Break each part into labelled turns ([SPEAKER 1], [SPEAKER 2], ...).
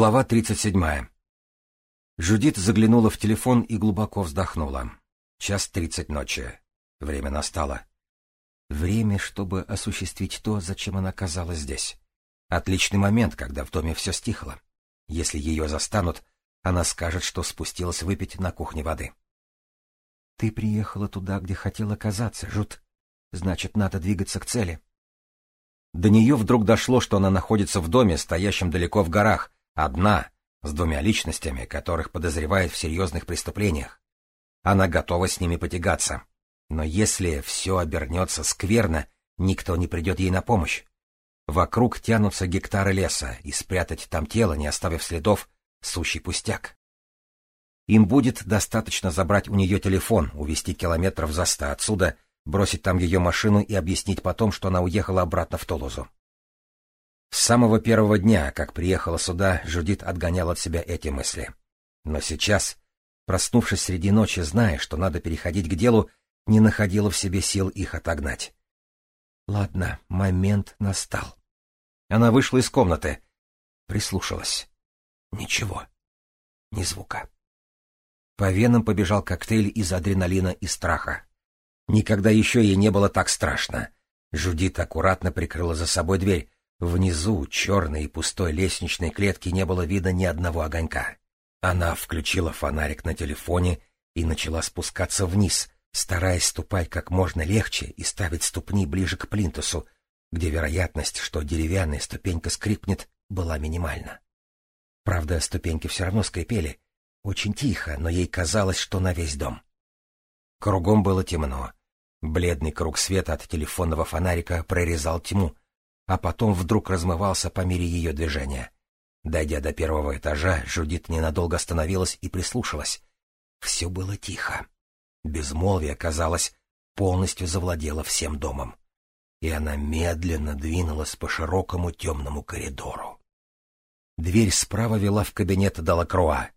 [SPEAKER 1] Глава 37. Жудит заглянула в телефон и глубоко вздохнула. Час тридцать ночи. Время настало. Время, чтобы осуществить то, зачем она оказалась здесь. Отличный момент, когда в доме все стихло. Если ее застанут, она скажет, что спустилась выпить на кухне воды. — Ты приехала туда, где хотела оказаться, Жут. Значит, надо двигаться к цели. До нее вдруг дошло, что она находится в доме, стоящем далеко в горах, Одна, с двумя личностями, которых подозревает в серьезных преступлениях. Она готова с ними потягаться. Но если все обернется скверно, никто не придет ей на помощь. Вокруг тянутся гектары леса, и спрятать там тело, не оставив следов, сущий пустяк. Им будет достаточно забрать у нее телефон, увезти километров за ста отсюда, бросить там ее машину и объяснить потом, что она уехала обратно в Тулузу. С самого первого дня, как приехала сюда, Жудит отгонял от себя эти мысли. Но сейчас, проснувшись среди ночи, зная, что надо переходить к делу, не находила в себе сил их отогнать. Ладно, момент настал. Она вышла из комнаты, прислушалась. Ничего. Ни звука. По венам побежал коктейль из адреналина и страха. Никогда еще ей не было так страшно. Жудит аккуратно прикрыла за собой дверь, Внизу черной и пустой лестничной клетки не было видно ни одного огонька. Она включила фонарик на телефоне и начала спускаться вниз, стараясь ступать как можно легче и ставить ступни ближе к плинтусу, где вероятность, что деревянная ступенька скрипнет, была минимальна. Правда, ступеньки все равно скрипели. Очень тихо, но ей казалось, что на весь дом. Кругом было темно. Бледный круг света от телефонного фонарика прорезал тьму, а потом вдруг размывался по мере ее движения. Дойдя до первого этажа, Жудит ненадолго остановилась и прислушалась. Все было тихо. Безмолвие, казалось, полностью завладело всем домом. И она медленно двинулась по широкому темному коридору. Дверь справа вела в кабинет Далакруа.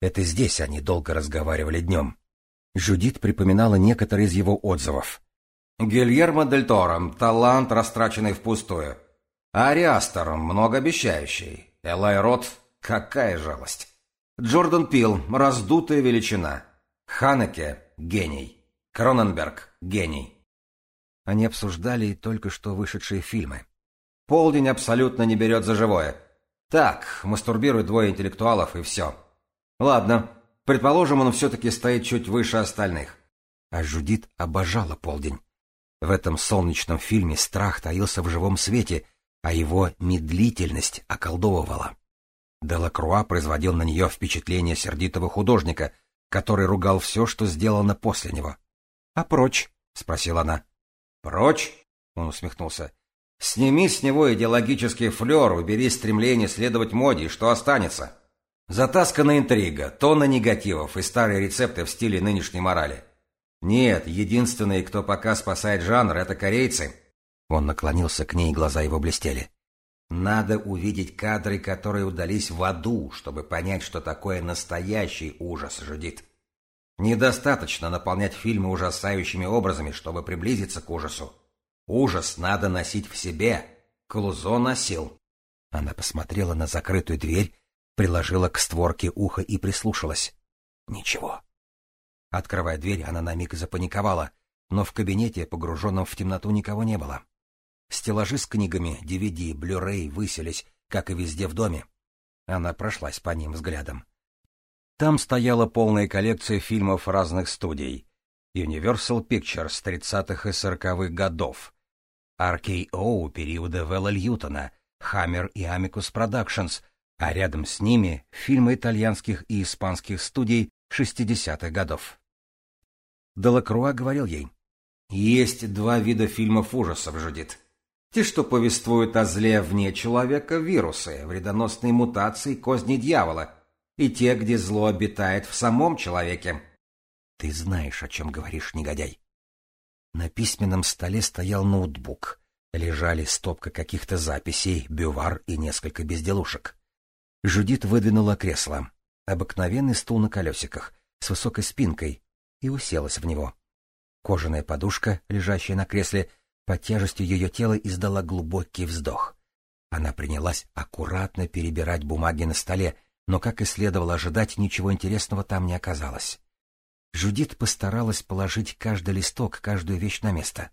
[SPEAKER 1] Это здесь они долго разговаривали днем. Жудит припоминала некоторые из его отзывов. Гильермо Дель Торо – талант, растраченный впустую. Ариастер – многообещающий. Элай Рот – какая жалость. Джордан Пил – раздутая величина. Ханеке – гений. Кроненберг – гений. Они обсуждали только что вышедшие фильмы. Полдень абсолютно не берет за живое. Так, мастурбируют двое интеллектуалов и все. Ладно, предположим, он все-таки стоит чуть выше остальных. А Жудит обожала полдень. В этом солнечном фильме страх таился в живом свете, а его медлительность околдовывала. Делакруа производил на нее впечатление сердитого художника, который ругал все, что сделано после него. — А прочь? — спросила она. — Прочь? — он усмехнулся. — Сними с него идеологический флер, убери стремление следовать моде, и что останется? Затасканная интрига, тонна негативов и старые рецепты в стиле нынешней морали. Нет, единственные, кто пока спасает жанр, это корейцы. Он наклонился к ней, глаза его блестели. Надо увидеть кадры, которые удались в аду, чтобы понять, что такое настоящий ужас жудит. Недостаточно наполнять фильмы ужасающими образами, чтобы приблизиться к ужасу. Ужас надо носить в себе. Клузо носил. Она посмотрела на закрытую дверь, приложила к створке ухо и прислушалась. Ничего. Открывая дверь, она на миг запаниковала, но в кабинете, погруженном в темноту, никого не было. Стеллажи с книгами, DVD, Blu-ray высились, как и везде в доме. Она прошлась по ним взглядом. Там стояла полная коллекция фильмов разных студий. Universal Pictures 30-х и 40-х годов, RKO периода Вэлла Льютона, Hammer и Amicus Productions, а рядом с ними фильмы итальянских и испанских студий 60-х годов. Делакруа говорил ей, «Есть два вида фильмов ужасов, Жудит. Те, что повествуют о зле вне человека, вирусы, вредоносные мутации, козни дьявола, и те, где зло обитает в самом человеке». «Ты знаешь, о чем говоришь, негодяй». На письменном столе стоял ноутбук. Лежали стопка каких-то записей, бювар и несколько безделушек. Жудит выдвинула кресло обыкновенный стул на колесиках с высокой спинкой и уселась в него. Кожаная подушка, лежащая на кресле, под тяжестью ее тела издала глубокий вздох. Она принялась аккуратно перебирать бумаги на столе, но, как и следовало ожидать, ничего интересного там не оказалось. Жудит постаралась положить каждый листок, каждую вещь на место.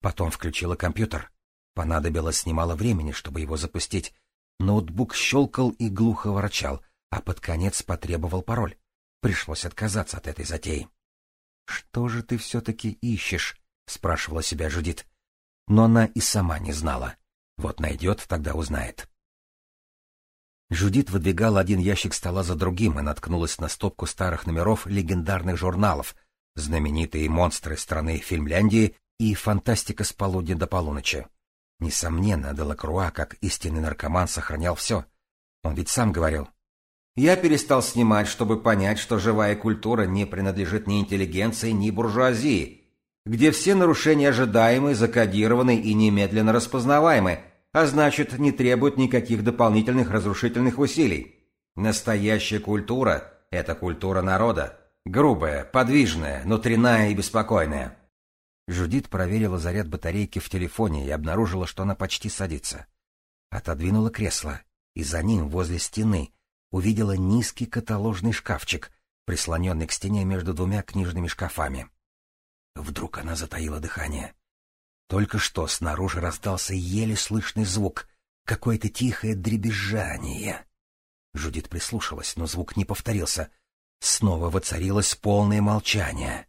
[SPEAKER 1] Потом включила компьютер. Понадобилось немало времени, чтобы его запустить. Ноутбук щелкал и глухо ворчал, а под конец потребовал пароль. Пришлось отказаться от этой затеи. — Что же ты все-таки ищешь? — спрашивала себя Жудит. Но она и сама не знала. Вот найдет, тогда узнает. Жудит выдвигала один ящик стола за другим и наткнулась на стопку старых номеров легендарных журналов, знаменитые монстры страны Финляндии и фантастика с полудня до полуночи. Несомненно, Делакруа, как истинный наркоман, сохранял все. Он ведь сам говорил. «Я перестал снимать, чтобы понять, что живая культура не принадлежит ни интеллигенции, ни буржуазии, где все нарушения ожидаемы, закодированы и немедленно распознаваемы, а значит, не требуют никаких дополнительных разрушительных усилий. Настоящая культура – это культура народа. Грубая, подвижная, внутренняя и беспокойная. Жудит проверила заряд батарейки в телефоне и обнаружила, что она почти садится. Отодвинула кресло, и за ним, возле стены, увидела низкий каталожный шкафчик, прислоненный к стене между двумя книжными шкафами. Вдруг она затаила дыхание. Только что снаружи раздался еле слышный звук, какое-то тихое дребезжание. Жудит прислушалась, но звук не повторился. Снова воцарилось полное молчание.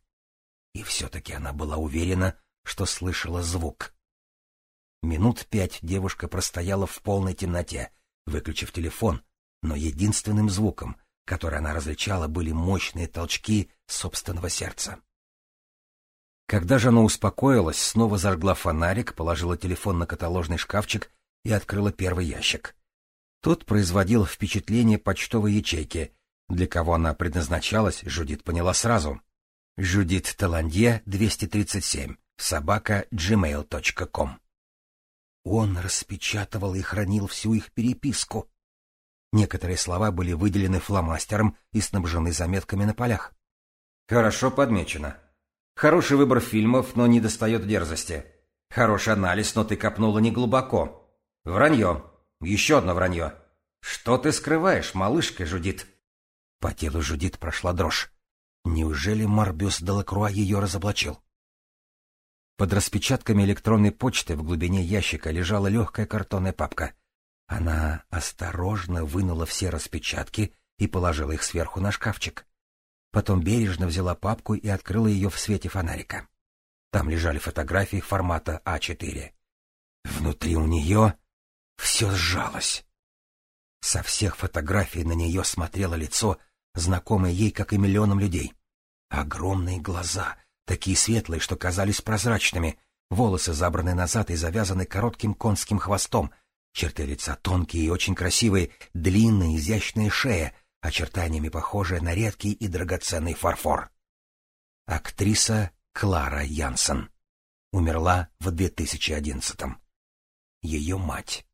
[SPEAKER 1] И все-таки она была уверена, что слышала звук. Минут пять девушка простояла в полной темноте, выключив телефон, но единственным звуком, который она различала, были мощные толчки собственного сердца. Когда же она успокоилась, снова зажгла фонарик, положила телефон на каталожный шкафчик и открыла первый ящик. Тот производил впечатление почтовой ячейки. Для кого она предназначалась, Жудит поняла сразу. Жудит Таландье, 237, собака gmail.com. Он распечатывал и хранил всю их переписку. Некоторые слова были выделены фломастером и снабжены заметками на полях. «Хорошо подмечено», Хороший выбор фильмов, но не достает дерзости. Хороший анализ, но ты копнула не глубоко. Вранье. Еще одно вранье. Что ты скрываешь, малышка Жудит? По телу Жудит прошла дрожь. Неужели Марбюс Делакруа ее разоблачил? Под распечатками электронной почты в глубине ящика лежала легкая картонная папка. Она осторожно вынула все распечатки и положила их сверху на шкафчик. Потом бережно взяла папку и открыла ее в свете фонарика. Там лежали фотографии формата А4. Внутри у нее все сжалось. Со всех фотографий на нее смотрело лицо, знакомое ей, как и миллионам людей. Огромные глаза, такие светлые, что казались прозрачными, волосы забраны назад и завязаны коротким конским хвостом, черты лица тонкие и очень красивые, длинная изящная шея, очертаниями похожая на редкий и драгоценный фарфор. Актриса Клара Янсен. Умерла в 2011-м. Ее мать.